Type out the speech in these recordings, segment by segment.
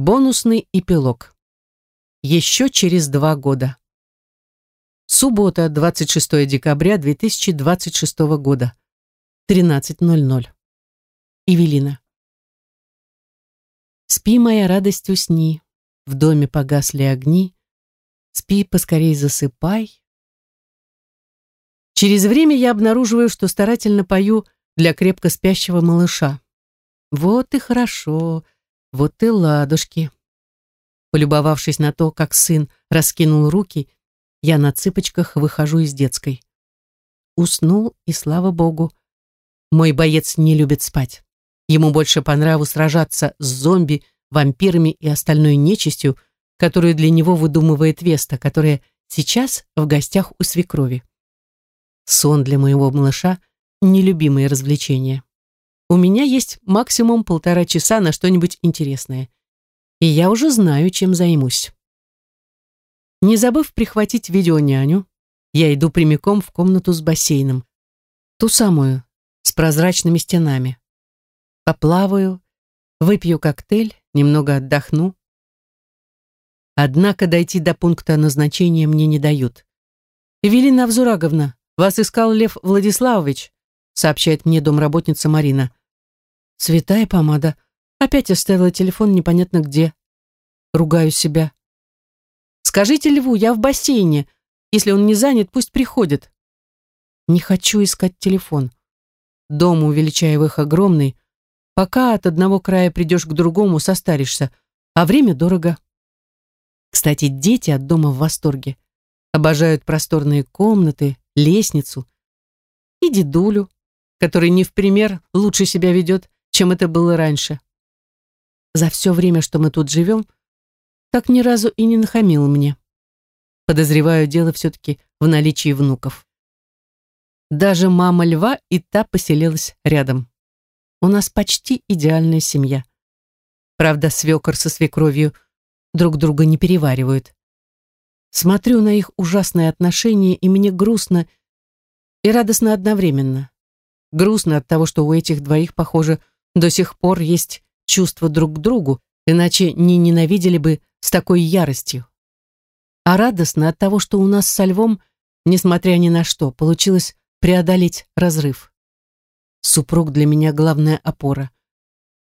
Бонусный эпилог. Еще через два года. Суббота, 26 декабря 2026 года. 13.00. Эвелина. Спи, моя радость, усни. В доме погасли огни. Спи, поскорей засыпай. Через время я обнаруживаю, что старательно пою для крепко спящего малыша. Вот и хорошо. Вот и ладушки. Полюбовавшись на то, как сын раскинул руки, я на цыпочках выхожу из детской. Уснул, и слава богу. Мой боец не любит спать. Ему больше по нраву сражаться с зомби, вампирами и остальной нечистью, которую для него выдумывает Веста, которая сейчас в гостях у свекрови. Сон для моего малыша — нелюбимое развлечение у меня есть максимум полтора часа на что-нибудь интересное. И я уже знаю, чем займусь. Не забыв прихватить видеоняню, я иду прямиком в комнату с бассейном. Ту самую, с прозрачными стенами. Поплаваю, выпью коктейль, немного отдохну. Однако дойти до пункта назначения мне не дают. «Эвелина Авзураговна, вас искал Лев Владиславович», сообщает мне домработница Марина. Святая помада. Опять оставила телефон непонятно где. Ругаю себя. Скажите Льву, я в бассейне. Если он не занят, пусть приходит. Не хочу искать телефон. Дом у Величаевых огромный. Пока от одного края придешь к другому, состаришься. А время дорого. Кстати, дети от дома в восторге. Обожают просторные комнаты, лестницу. И дедулю, который не в пример лучше себя ведет, чем это было раньше. За все время, что мы тут живем, так ни разу и не нахамил мне. Подозреваю, дело все-таки в наличии внуков. Даже мама льва и та поселилась рядом. У нас почти идеальная семья. Правда, свекор со свекровью друг друга не переваривают. Смотрю на их ужасные отношения, и мне грустно и радостно одновременно. Грустно от того, что у этих двоих, похоже, до сих пор есть чувство друг к другу, иначе не ненавидели бы с такой яростью. А радостно от того, что у нас со Львом, несмотря ни на что, получилось преодолеть разрыв. Супруг для меня главная опора.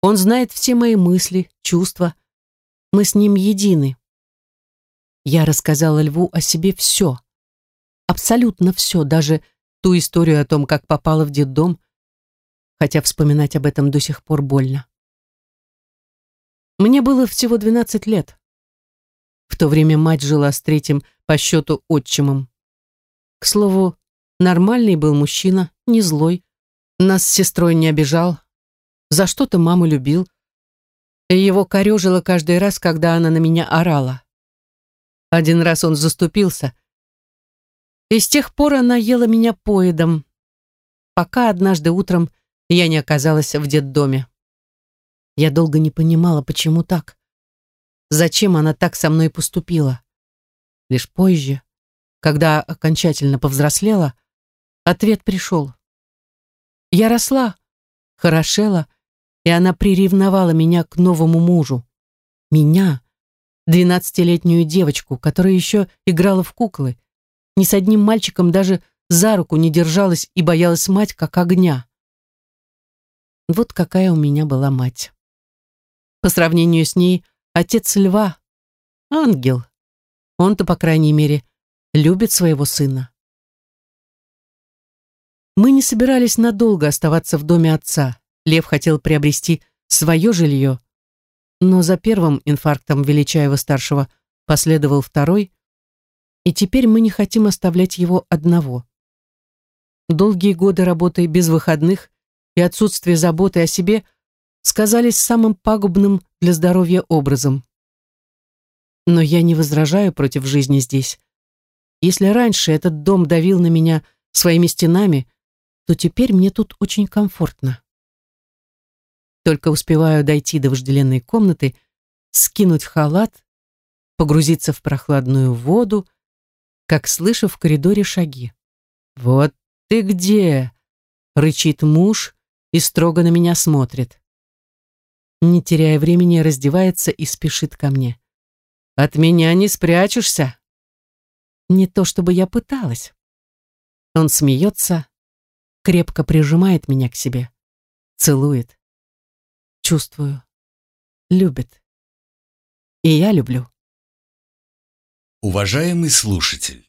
Он знает все мои мысли, чувства. Мы с ним едины. Я рассказала Льву о себе все. Абсолютно все, даже ту историю о том, как попала в детдом, хотя вспоминать об этом до сих пор больно. Мне было всего 12 лет. В то время мать жила с третьим по счету отчимом. К слову, нормальный был мужчина, не злой, нас с сестрой не обижал, за что-то маму любил, и его корежило каждый раз, когда она на меня орала. Один раз он заступился, и с тех пор она ела меня поедом, пока однажды утром я не оказалась в детдоме. Я долго не понимала, почему так. Зачем она так со мной поступила? Лишь позже, когда окончательно повзрослела, ответ пришел. Я росла, хорошела, и она приревновала меня к новому мужу. Меня, двенадцатилетнюю девочку, которая еще играла в куклы, ни с одним мальчиком даже за руку не держалась и боялась мать, как огня. Вот какая у меня была мать. По сравнению с ней, отец льва — ангел. Он-то, по крайней мере, любит своего сына. Мы не собирались надолго оставаться в доме отца. Лев хотел приобрести свое жилье, но за первым инфарктом Величаева-старшего последовал второй, и теперь мы не хотим оставлять его одного. Долгие годы работы без выходных и отсутствие заботы о себе сказались самым пагубным для здоровья образом. Но я не возражаю против жизни здесь. Если раньше этот дом давил на меня своими стенами, то теперь мне тут очень комфортно. Только успеваю дойти до вожделенной комнаты, скинуть халат, погрузиться в прохладную воду, как слышу в коридоре шаги. «Вот ты где!» — рычит муж, и строго на меня смотрит. Не теряя времени, раздевается и спешит ко мне. «От меня не спрячешься!» Не то чтобы я пыталась. Он смеется, крепко прижимает меня к себе, целует. Чувствую. Любит. И я люблю. Уважаемый слушатель,